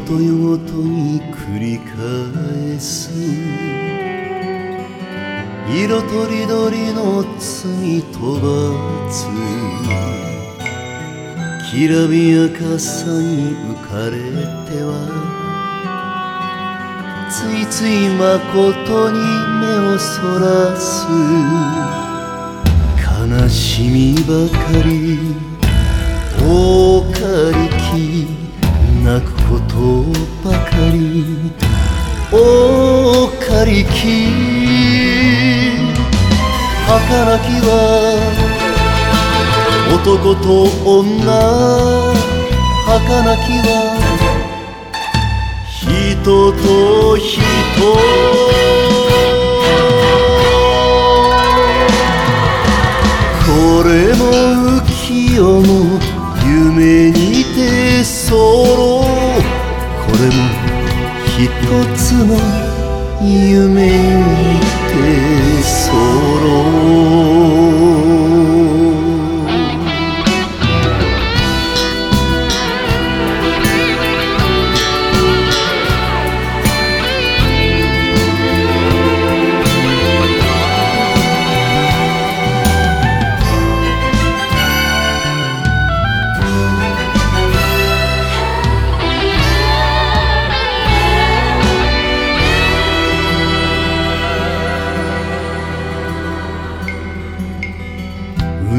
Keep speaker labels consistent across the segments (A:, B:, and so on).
A: と夜ごとに繰り返す。色とりどりの罪飛ばつきらびやかさに浮かれてはついついまことに目をそらす。悲しみばかり大かりき。き儚きは男と女。儚きは人と人。これも浮世の夢にてそろこれも一つの夢にてそろう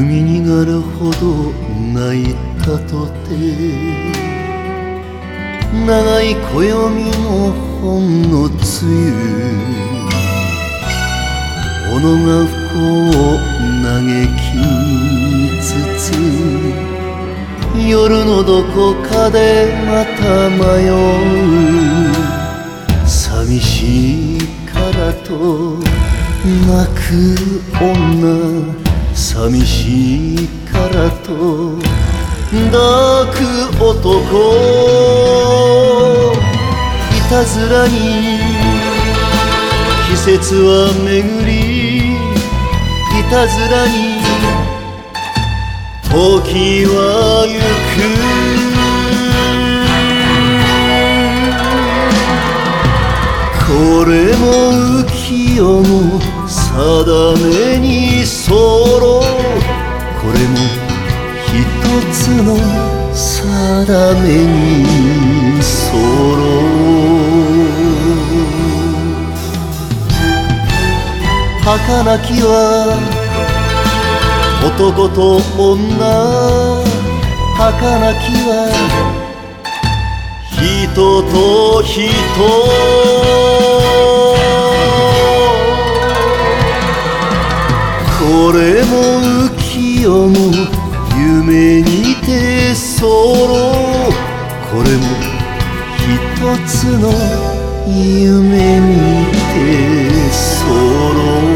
A: 海にがるほど泣いたとて長い暦のほんの梅雨己が不幸を嘆きつつ夜のどこかでまた迷う寂しいからと泣く女。寂しいからと抱く男。いたずらに季節は巡りいたずらに時は行く。これも浮世の定めに定めにそろ儚きは男と女儚きは人と人。これも浮世の夢にてそろこれも一つの夢見て揃う